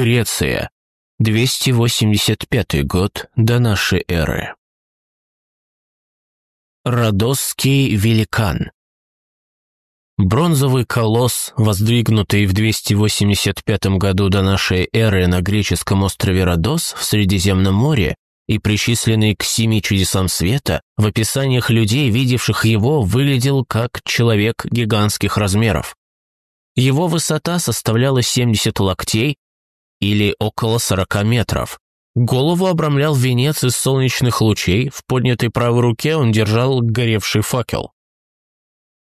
Греция. 285 год до нашей эры. Родосский великан. Бронзовый колосс, воздвигнутый в 285 году до нашей эры на греческом острове Родос в Средиземном море и причисленный к семи чудесам света, в описаниях людей, видевших его, выглядел как человек гигантских размеров. Его высота составляла 70 локтей или около 40 метров. Голову обрамлял венец из солнечных лучей, в поднятой правой руке он держал горевший факел.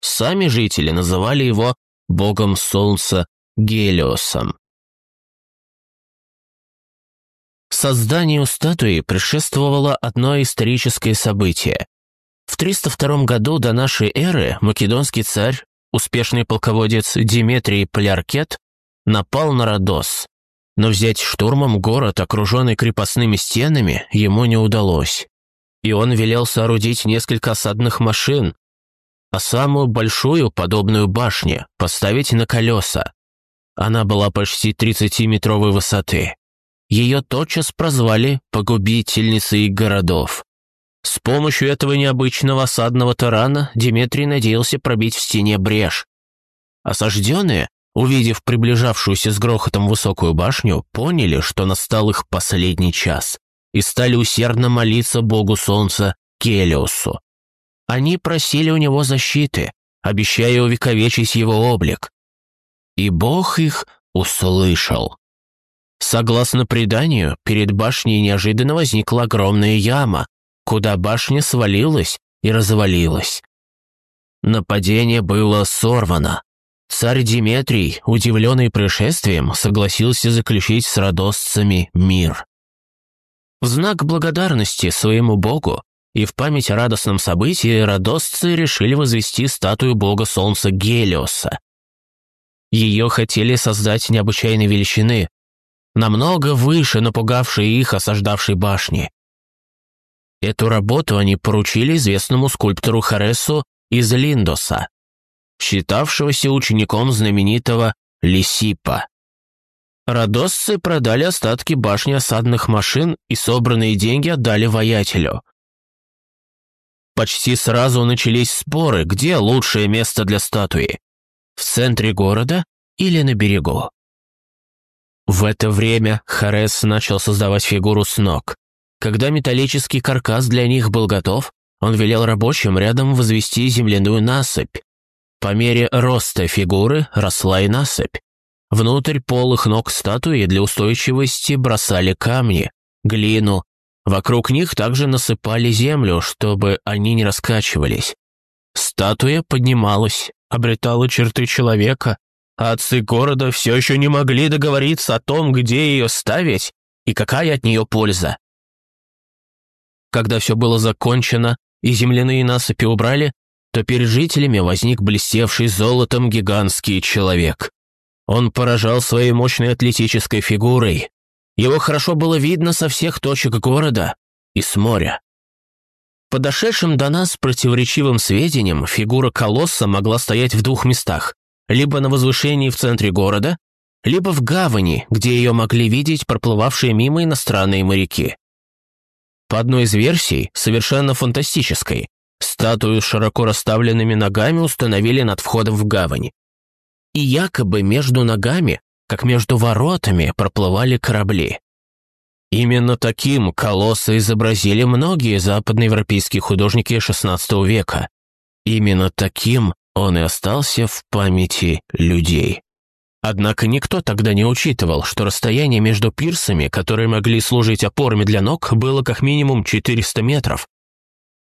Сами жители называли его богом солнца Гелиосом. Созданию статуи предшествовало одно историческое событие. В 302 году до нашей эры македонский царь, успешный полководец Диметрий Поляркет, напал на Родос. Но взять штурмом город, окруженный крепостными стенами, ему не удалось. И он велел соорудить несколько осадных машин, а самую большую, подобную башне, поставить на колеса. Она была почти 30-метровой высоты. Ее тотчас прозвали «погубительницей городов». С помощью этого необычного осадного тарана Диметрий надеялся пробить в стене брешь. Осажденные, увидев приближавшуюся с грохотом высокую башню, поняли, что настал их последний час, и стали усердно молиться богу солнца Келиосу. Они просили у него защиты, обещая увековечить его облик. И Бог их услышал. Согласно преданию, перед башней неожиданно возникла огромная яма, куда башня свалилась и развалилась. Нападение было сорвано. Царь Диметрий, удивленный происшествием, согласился заключить с родосцами мир. В знак благодарности своему богу и в память о радостном событии родосцы решили возвести статую бога солнца Гелиоса. Ее хотели создать необычайной величины, намного выше напугавшей их осаждавшей башни. Эту работу они поручили известному скульптору Харесу из Линдоса, считавшегося учеником знаменитого Лисипа. Родосцы продали остатки башни осадных машин и собранные деньги отдали воятелю. Почти сразу начались споры, где лучшее место для статуи – в центре города или на берегу. В это время Харес начал создавать фигуру с ног. Когда металлический каркас для них был готов, он велел рабочим рядом возвести земляную насыпь. По мере роста фигуры росла и насыпь. Внутрь полых ног статуи для устойчивости бросали камни, глину, Вокруг них также насыпали землю, чтобы они не раскачивались. Статуя поднималась, обретала черты человека, а отцы города все еще не могли договориться о том, где ее ставить и какая от нее польза. Когда все было закончено и земляные насыпи убрали, то перед жителями возник блестевший золотом гигантский человек. Он поражал своей мощной атлетической фигурой, его хорошо было видно со всех точек города и с моря. Подошедшим до нас противоречивым сведениям фигура колосса могла стоять в двух местах, либо на возвышении в центре города, либо в гавани, где ее могли видеть проплывавшие мимо иностранные моряки. По одной из версий, совершенно фантастической, статую с широко расставленными ногами установили над входом в гавань. И якобы между ногами как между воротами проплывали корабли. Именно таким колосса изобразили многие западноевропейские художники XVI века. Именно таким он и остался в памяти людей. Однако никто тогда не учитывал, что расстояние между пирсами, которые могли служить опорами для ног, было как минимум 400 метров,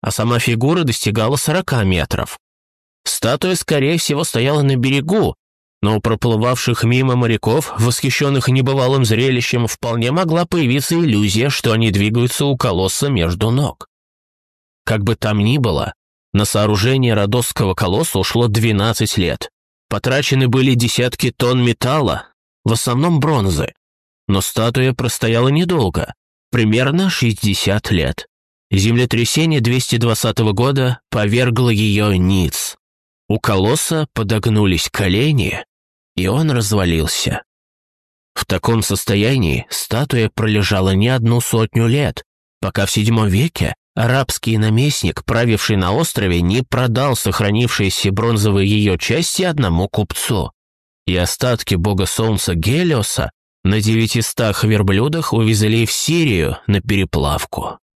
а сама фигура достигала 40 метров. Статуя, скорее всего, стояла на берегу, но у проплывавших мимо моряков, восхищенных небывалым зрелищем, вполне могла появиться иллюзия, что они двигаются у колосса между ног. Как бы там ни было, на сооружение родосского колосса ушло 12 лет. Потрачены были десятки тонн металла, в основном бронзы. Но статуя простояла недолго, примерно 60 лет. Землетрясение 220 года повергло ее ниц. У колосса подогнулись колени, и он развалился. В таком состоянии статуя пролежала не одну сотню лет, пока в VII веке арабский наместник, правивший на острове, не продал сохранившиеся бронзовые ее части одному купцу. И остатки бога солнца Гелиоса на девятистах верблюдах увезли в Сирию на переплавку.